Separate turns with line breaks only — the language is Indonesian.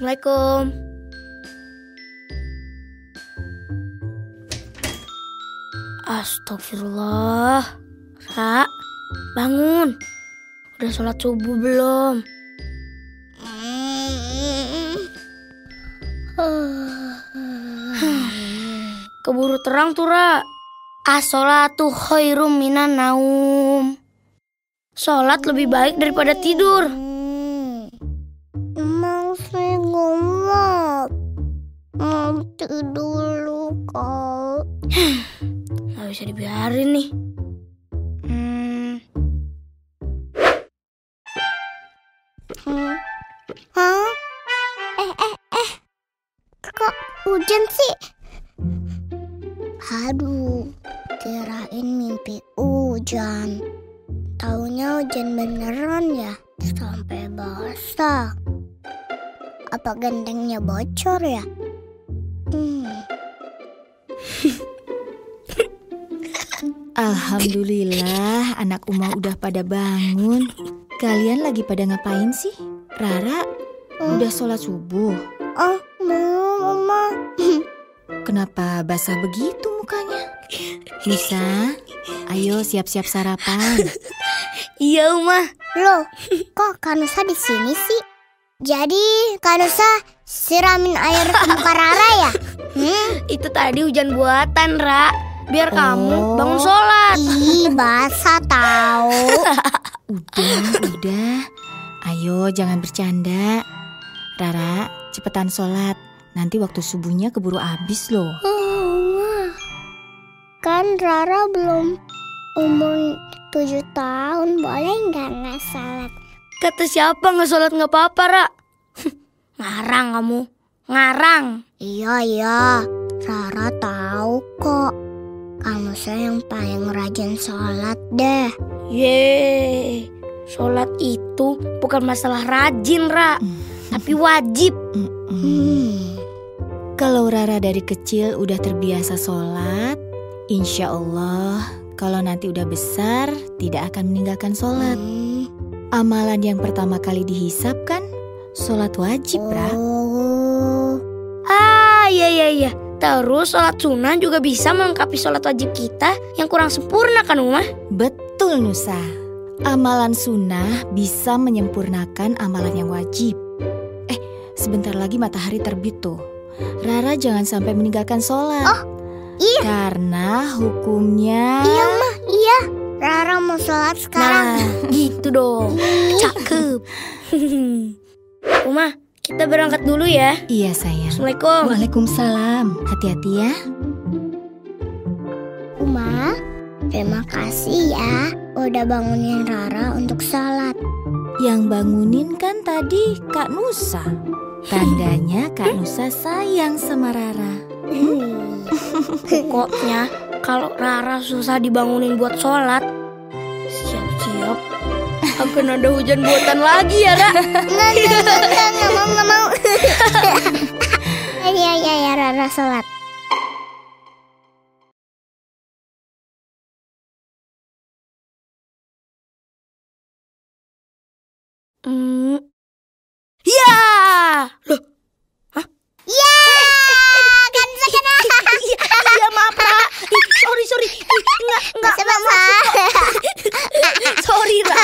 Assalamualaikum. Astagfirullah. Ra, bangun. Udah sholat subuh belum? Keburu terang tuh, Ra. As-sholatu khairum minan naum. Sholat lebih baik daripada tidur.
Dulu kok.
Gak bisa dibiarin nih. Hmm,
Hmm. Hah? Eh, eh, eh. Kok hujan sih? Aduh, kirain mimpi hujan. Taunya hujan beneran ya? Sampai basah. Apa gentengnya bocor ya? Hmm.
Alhamdulillah anak Uma udah pada bangun. Kalian lagi pada ngapain sih? Rara, udah sholat subuh.
Oh, belum, Oma.
Kenapa basah begitu mukanya? Nisa, ayo siap-siap sarapan.
iya, Uma.
Loh, kok Kanusa di sini sih? Jadi Kanusa siramin air ke muka Rara ya? Hmm?
Itu tadi hujan buatan, Ra. Biar
Oh.
kamu bangun sholat.
Ih, basah tahu.
Udah, udah. Ayo jangan bercanda. Rara, cepetan sholat. Nanti waktu subuhnya keburu habis loh.
Oh, kan Rara belum umur tujuh tahun, boleh nggak nggak salat?
Kata siapa nggak sholat nggak apa-apa, Ra? Ngarang kamu. Ngarang.
Iya iya, Rara tahu kok. Kanusa yang paling rajin sholat deh.
Yeay. Sholat itu bukan masalah rajin, Ra. Tapi wajib.
Hmm.
Kalau Rara dari kecil udah terbiasa sholat, insya Allah kalau nanti udah besar tidak akan meninggalkan sholat.
Hmm.
Amalan yang pertama kali dihisap kan sholat wajib, Ra.
Oh.
Ah, iya iya iya. Terus sholat sunnah juga bisa melengkapi sholat wajib kita yang kurang sempurna kan, Uma?
Betul Nusa. Amalan sunnah bisa menyempurnakan amalan yang wajib. Eh, sebentar lagi matahari terbit tuh. Rara jangan sampai meninggalkan sholat.
Oh, iya.
Karena hukumnya...
Iya mah, iya. Rara mau sholat sekarang.
Nah, gitu dong. Cakep. Uma, kita berangkat dulu ya.
Iya sayang.
Assalamualaikum.
Waalaikumsalam. Hati-hati ya.
Uma, terima kasih ya udah bangunin Rara untuk sholat.
Yang bangunin kan tadi Kak Nusa. Tandanya Kak Nusa sayang sama Rara.
Hmm.
Pokoknya kalau Rara susah dibangunin buat sholat, siap-siap akan ada hujan buatan lagi ya, Ra.
Nggak, Rara sholat.
Hmm. Ya! Loh,
Ya, kan
iya maaf, Ra. Sorry, sorry. Enggak, enggak.
Basah-basah.